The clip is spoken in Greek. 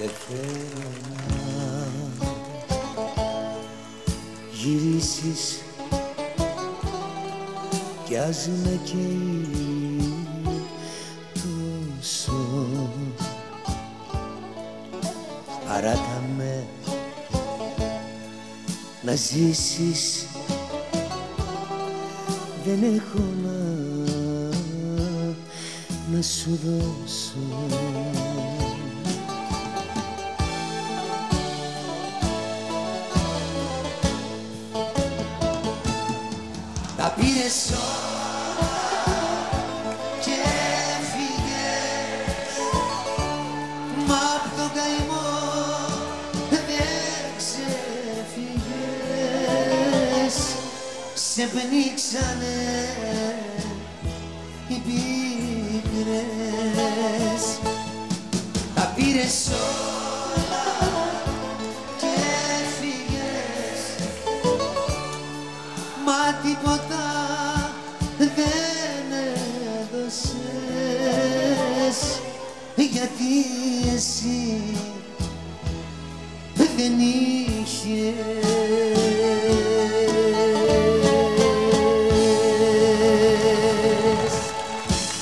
σε θέλω να γυρίσεις κι ας με καίει τόσο παράτα με να ζήσεις δεν έχω να, να σου δώσω Τα πήρες όλα και έφυγες. Μα απ' τον καημό δεν ξεφύγες. Σε πνίξανε οι πίκρες Τα πήρες όλα και έφυγες. Μα τίποτα γιατί εσύ δεν είχες